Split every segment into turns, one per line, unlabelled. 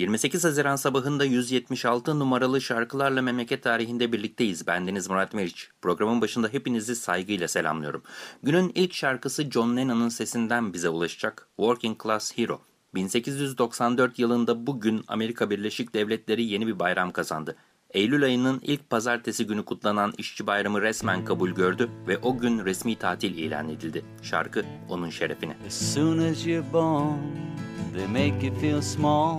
28 Haziran sabahında 176 numaralı şarkılarla memleket tarihinde birlikteyiz. Bendeniz Murat Meriç. Programın başında hepinizi saygıyla selamlıyorum. Günün ilk şarkısı John Lennon'ın sesinden bize ulaşacak. Working Class Hero. 1894 yılında bugün Amerika Birleşik Devletleri yeni bir bayram kazandı. Eylül ayının ilk pazartesi günü kutlanan işçi bayramı resmen kabul gördü ve o gün resmi tatil ilan edildi. Şarkı onun şerefine.
As soon as you're born, they make you feel small.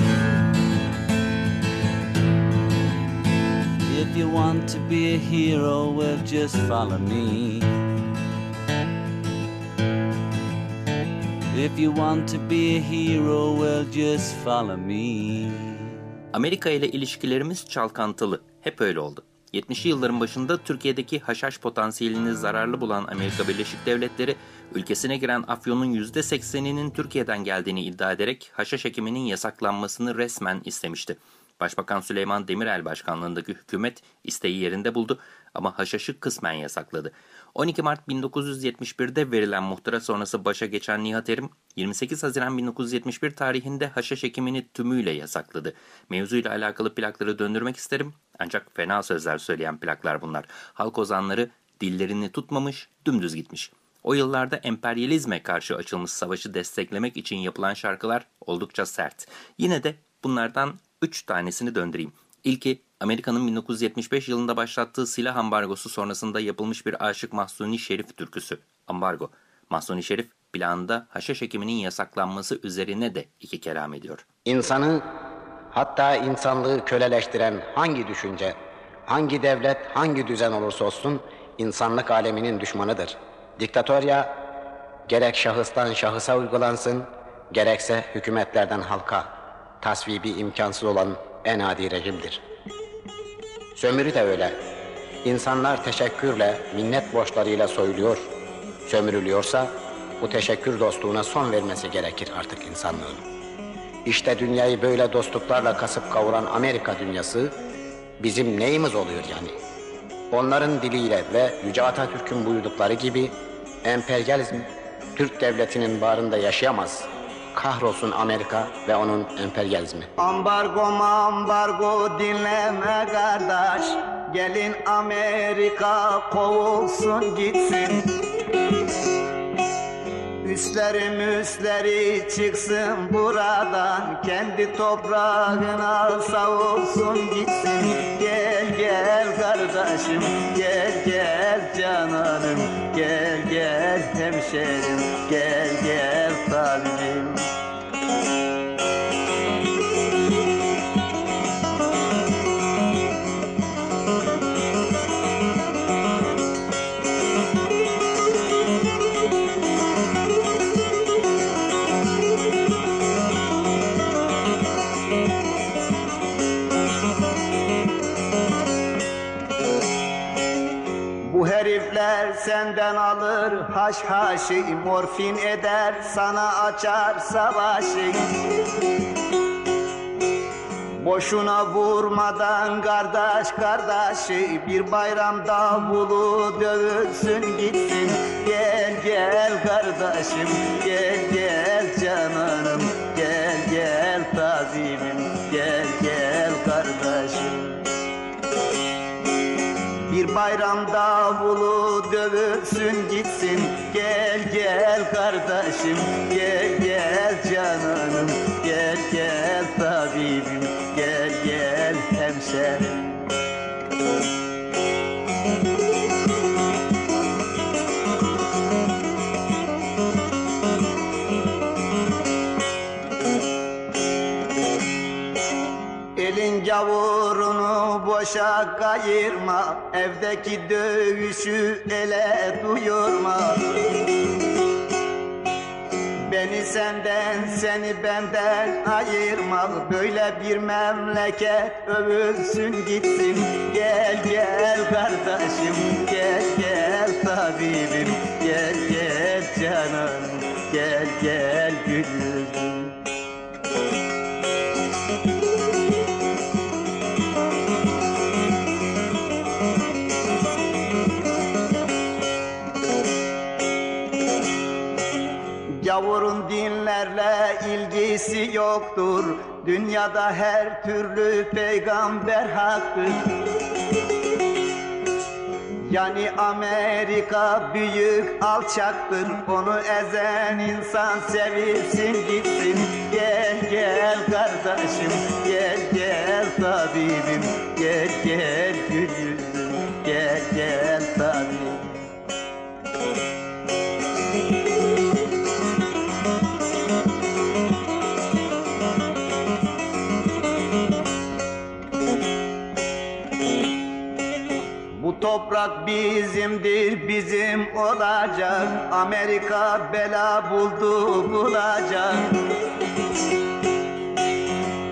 If you want to be a hero, well, just follow me. If you want to be a hero, well, just follow me.
Amerika ile ilişkilerimiz çalkantılı. Hep öyle oldu. 70'li yılların başında Türkiye'deki haşhaş potansiyelini zararlı bulan Amerika Birleşik Devletleri, ülkesine giren afyonun %80'inin Türkiye'den geldiğini iddia ederek haşhaş ekiminin yasaklanmasını resmen istemişti. Başbakan Süleyman Demirel başkanlığındaki hükümet isteği yerinde buldu. ama haşhaşı kısmen yasakladı. 12 Mart 1971'de verilen muhtıra sonrası başa geçen Nihat Erim, 28 Haziran 1971 tarihinde haşhaş ekimini tümüyle yasakladı. Mevzuyla alakalı plakları döndürmek isterim ancak fena sözler söyleyen plaklar bunlar. Halk ozanları dillerini tutmamış, dümdüz gitmiş. O yıllarda emperyalizme karşı açılmış savaşı desteklemek için yapılan şarkılar oldukça sert. Yine de bunlardan 3 tanesini döndüreyim. İlki Amerika'nın 1975 yılında başlattığı silah ambargosu sonrasında yapılmış bir Aşık Mahsuni Şerif türküsü. Ambargo. Mahsuni Şerif planda haşhaş ekiminin yasaklanması üzerine de iki kelam ediyor.
İnsanı hatta insanlığı köleleştiren hangi düşünce, hangi devlet, hangi düzen olursa olsun insanlık aleminin düşmanıdır. Diktatörya gerek şahıstan şahısa uygulansın, gerekse hükümetlerden halka tasvibi imkansız olan en adi rejimdir. Sömürü de öyle. İnsanlar teşekkürle, minnet borçlarıyla soyuluyor. Sömürülüyorsa bu teşekkür dostluğuna son vermesi gerekir artık insanlığın. İşte dünyayı böyle dostluklarla kasıp kavuran Amerika dünyası bizim neyimiz oluyor yani? Onların diliyle ve Yüce Atatürk'ün buyurdukları gibi emperyalizm Türk devletinin bağrında yaşayamaz. Kahrolsun Amerika ve onun emperyalizmi.
Ambargo ambargo dinleme kardeş. Gelin Amerika kovulsun gitsin. Üstleri müsleri çıksın buradan. Kendi toprağına savulsun gitsin. Gel gel kardeşim gel gel cananım. Gel gel hemşerim gel gel talibim Bu herifler senden alır haş haşı Morfin eder sana açar savaşı. Boşuna vurmadan kardeş kardeşi Bir bayram davulu dövülsün gitsin. Gel gel kardeşim gel gel bayram davulu dövülsün gitsin. Gel gel kardeşim gel gel cananım boşa kayırma Evdeki dövüşü ele duyurma. Beni senden seni benden ayırma Böyle bir memleket övülsün gitsin. Gel gel kardeşim gel gel tabibim. Gel gel canım gel gel gülüm ilgisi yoktur Dünyada her türlü peygamber haktır. Yani Amerika büyük alçaktır. Onu ezen insan sevilsin gitsin. Gel gel kardeşim Gel gel tabibim. Gel gel gülüm Gel gel tabibim toprak bizimdir, bizim olacak. Amerika bela buldu, bulacak.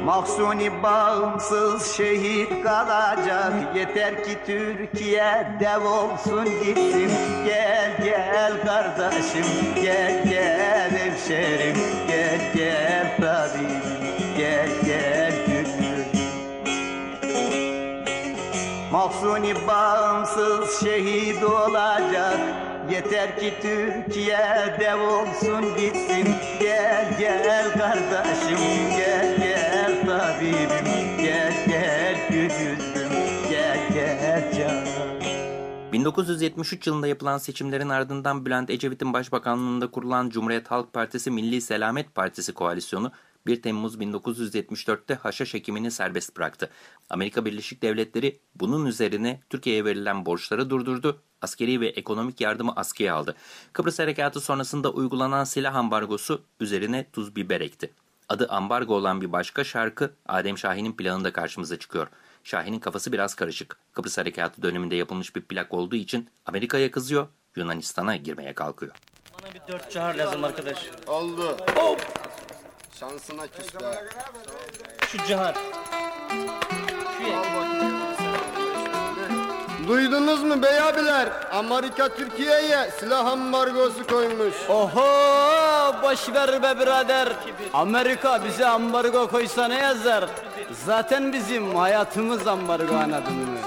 Mahsuni bağımsız şehit kalacak. Yeter ki Türkiye dev olsun gitsin. Gel gel kardeşim Gel gel hemşerim. Gel gel tabibim Gel gel Mahsuni bağımsız şehit olacak. Yeter ki Türkiye dev olsun gitsin. Gel gel kardeşim gel gel tabibim. Gel gel güdüzüm gel gel canım.
1973 yılında yapılan seçimlerin ardından Bülent Ecevit'in başbakanlığında kurulan Cumhuriyet Halk Partisi Milli Selamet Partisi koalisyonu 1 Temmuz 1974'te haşhaş ekimini serbest bıraktı. Amerika Birleşik Devletleri bunun üzerine Türkiye'ye verilen borçları durdurdu, askeri ve ekonomik yardımı askıya aldı. Kıbrıs Harekatı sonrasında uygulanan silah ambargosu üzerine tuz biber ekti. Adı ambargo olan bir başka şarkı Adem Şahin'in planında karşımıza çıkıyor. Şahin'in kafası biraz karışık. Kıbrıs Harekatı döneminde yapılmış bir plak olduğu için Amerika'ya kızıyor, Yunanistan'a girmeye kalkıyor.
Bana bir dört çağır lazım arkadaş.
Oldu. Şansına küs be.
Şu cihar.
Duydunuz mu bey abiler? Amerika Türkiye'ye silah ambargosu koymuş.
Oho boş ver be birader. Amerika bize ambargo koysa ne yazar? Zaten bizim hayatımız ambargo anladın mı?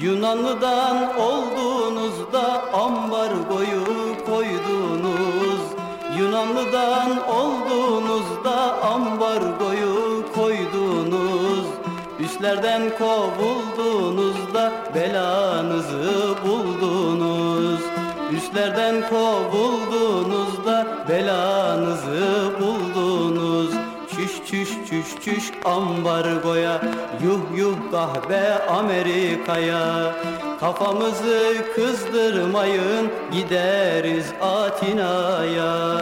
Yunanlı'dan olduğunuzda ambargoyu koydunuz. Yunanlı'dan olduğunuzda ambargoyu koydunuz. Üstlerden kovuldunuzda belanızı buldunuz. Üstlerden kovuldunuzda belanızı buldunuz. Çüş çüş çüş ambargoya Yuh yuh kahve Amerika'ya Kafamızı kızdırmayın gideriz Atina'ya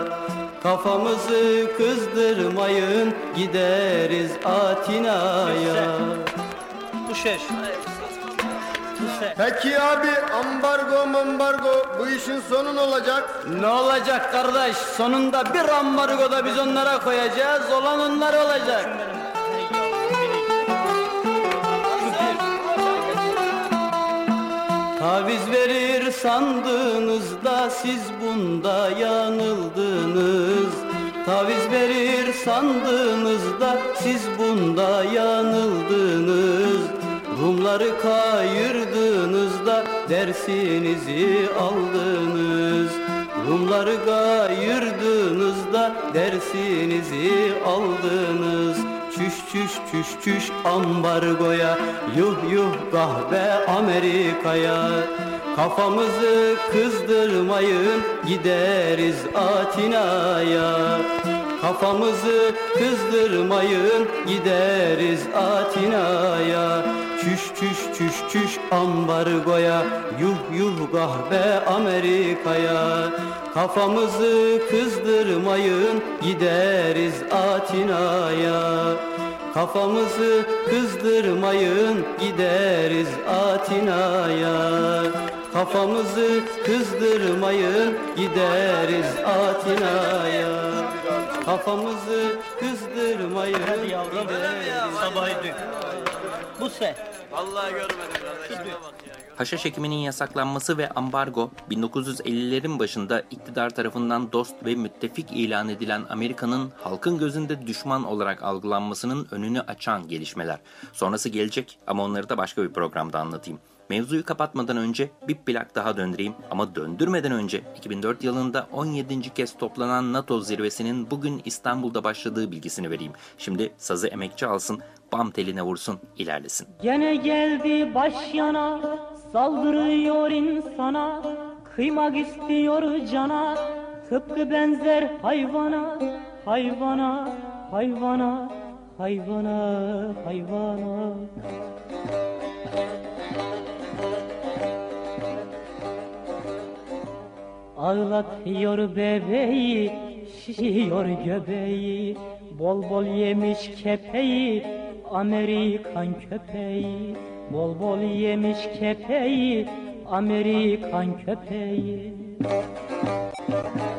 Kafamızı kızdırmayın gideriz Atina'ya
Bu şeş. Bu se.
Peki abi ambargo mambargo bu işin sonu ne olacak?
Ne olacak kardeş? Sonunda bir ambargo da biz onlara koyacağız olan onlar olacak. Taviz verir sandığınızda siz bunda yanıldınız. Taviz verir sandığınızda siz bunda yanıldınız Rumları kayırdığınızda dersinizi aldınız. Rumları kayırdığınızda dersinizi aldınız. Çüş çüş çüş çüş ambargoya Yuh yuh kahve Amerika'ya. Kafamızı kızdırmayın gideriz Atina'ya. Kafamızı kızdırmayın gideriz Atina'ya Çüş çüş çüş çüş ambargoya Yuh yuh kahve Amerika'ya Kafamızı kızdırmayın gideriz Atina'ya Kafamızı kızdırmayın gideriz Atina'ya Kafamızı kızdırmayın gideriz Atina'ya Kafamızı kızdırmayın
Hadi yavrum.
gideriz
Sabahı dük. Bu se.
Vallahi görmedim kardeşime bak ya.
Yasaklanması ve ambargo 1950'lerin başında iktidar tarafından dost ve müttefik ilan edilen Amerika'nın halkın gözünde düşman olarak algılanmasının önünü açan gelişmeler. Sonrası gelecek ama onları da başka bir programda anlatayım. Mevzuyu kapatmadan önce bir plak daha döndüreyim ama döndürmeden önce 2004 yılında 17. kez toplanan NATO zirvesinin bugün İstanbul'da başladığı bilgisini vereyim. Şimdi sazı emekçi alsın, bam teline vursun, ilerlesin.
Gene geldi baş yana Saldırıyor insana Kıymak istiyor cana Tıpkı benzer hayvana Hayvana Hayvana Hayvana Hayvana Ağlatıyor bebeği Şişiyor göbeği. Bol bol yemiş kepeği Amerikan köpeği. Bol bol yemiş kepeği Amerikan köpeği. memleketten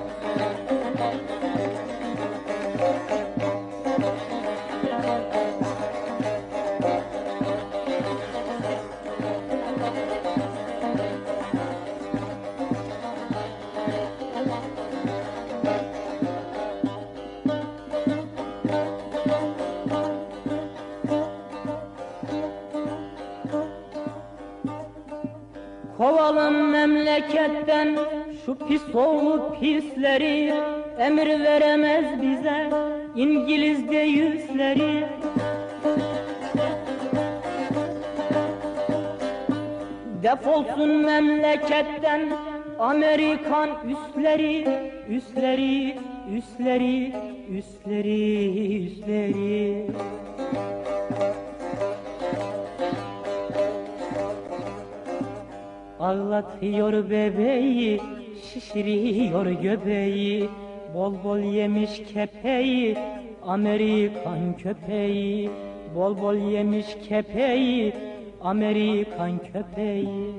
şu pis oğlu pisleri emir veremez bize İngiliz de yüzleri Defolsun memleketten Amerikan üsleri, üsleri, üsleri, üsleri, üsleri. Ağlatıyor bebeği, şişiriyor göbeği, bol bol yemiş kepeği, Amerikan köpeği, bol bol yemiş kepeği, Amerikan köpeği.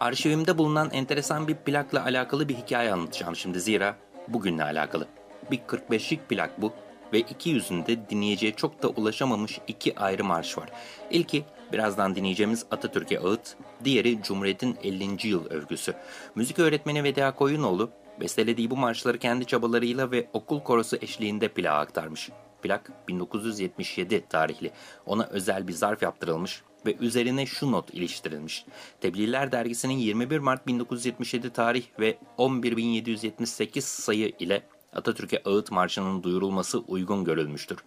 Arşivimde bulunan enteresan bir plakla alakalı bir hikaye anlatacağım şimdi zira bugünle alakalı. Bir 45'lik plak bu ve iki yüzünde dinleyiciye çok da ulaşamamış iki ayrı marş var. İlki birazdan dinleyeceğimiz Atatürk'e ağıt, diğeri Cumhuriyet'in 50. yıl övgüsü. Müzik öğretmeni Vedia Koyunoğlu bestelediği bu marşları kendi çabalarıyla ve okul korosu eşliğinde plağa aktarmış. Plak 1977 tarihli. Ona özel bir zarf yaptırılmış ve üzerine şu not iliştirilmiş. Tebliğler dergisinin 21 Mart 1977 tarih ve 11778 sayı ile Atatürk'e Ağıt Marşı'nın duyurulması uygun görülmüştür.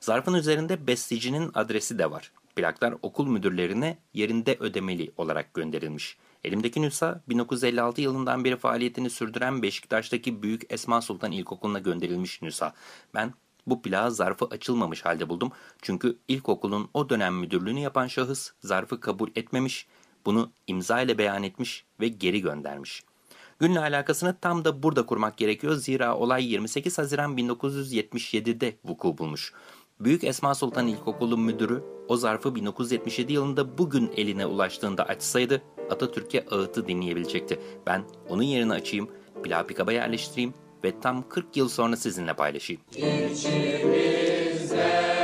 Zarfın üzerinde bestecinin adresi de var. Plaklar okul müdürlerine yerinde ödemeli olarak gönderilmiş. Elimdeki nüsha 1956 yılından beri faaliyetini sürdüren Beşiktaş'taki Büyük Esma Sultan İlkokulu'na gönderilmiş nüsha. Ben bu plağı zarfı açılmamış halde buldum. Çünkü ilkokulun o dönem müdürlüğünü yapan şahıs zarfı kabul etmemiş, bunu imza ile beyan etmiş ve geri göndermiş. Günle alakasını tam da burada kurmak gerekiyor zira olay 28 Haziran 1977'de vuku bulmuş. Büyük Esma Sultan İlkokulu müdürü o zarfı 1977 yılında bugün eline ulaştığında açsaydı Atatürk'e ağıtı dinleyebilecekti. Ben onun yerine açayım, plağı pikaba yerleştireyim ve tam 40 yıl sonra sizinle paylaşayım.
İçimizde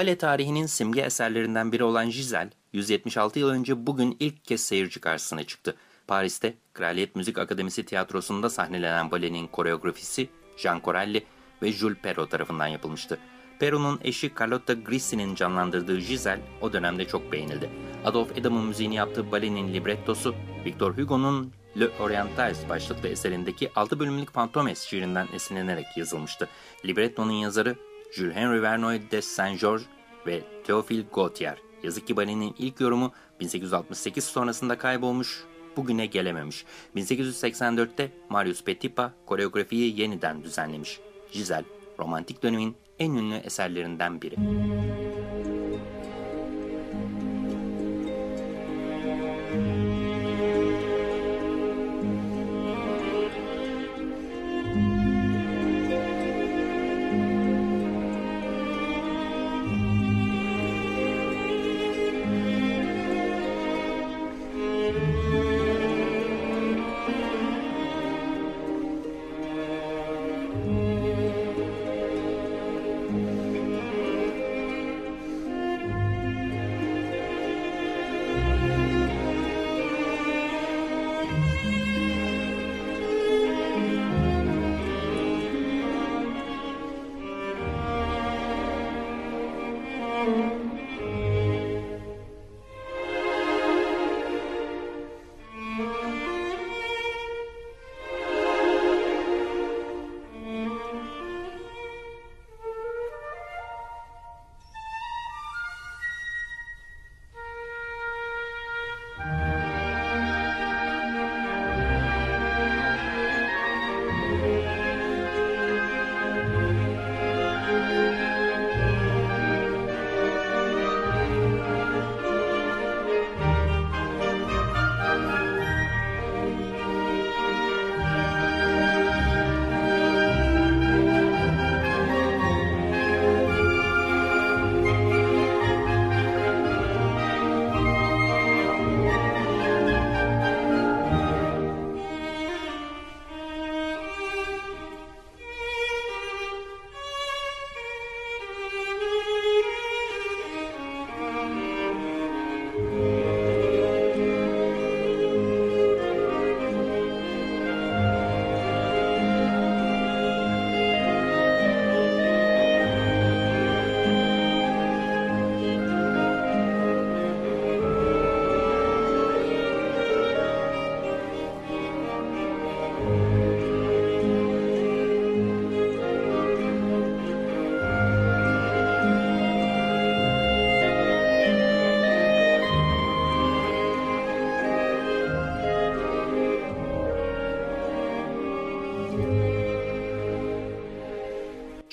Bale tarihinin simge eserlerinden biri olan Giselle, 176 yıl önce bugün ilk kez seyirci karşısına çıktı. Paris'te Kraliyet Müzik Akademisi tiyatrosunda sahnelenen balenin koreografisi Jean Corelli ve Jules Perrault tarafından yapılmıştı. Perrault'un eşi Carlotta Grisi'nin canlandırdığı Giselle o dönemde çok beğenildi. Adolf Edam'ın müziğini yaptığı balenin librettosu, Victor Hugo'nun Le Orientales başlıklı eserindeki 6 bölümlük Fantomes şiirinden esinlenerek yazılmıştı. Librettonun yazarı Jules Henry Verneuil de Saint-Georges ve Théophile Gautier. Yazık ki balenin ilk yorumu 1868 sonrasında kaybolmuş, bugüne gelememiş. 1884'te Marius Petipa koreografiyi yeniden düzenlemiş. Giselle, romantik dönemin en ünlü eserlerinden biri.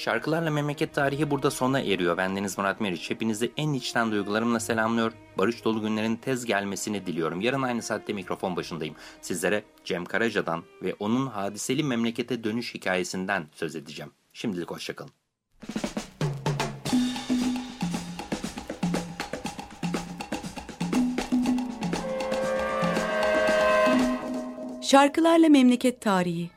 Şarkılarla Memleket Tarihi burada sona eriyor. Bendeniz Murat Meriç. Hepinizi en içten duygularımla selamlıyor. Barış dolu günlerin tez gelmesini diliyorum. Yarın aynı saatte mikrofon başındayım. Sizlere Cem Karaca'dan ve onun hadiseli memlekete dönüş hikayesinden söz edeceğim. Şimdilik hoşçakalın.
Şarkılarla Memleket Tarihi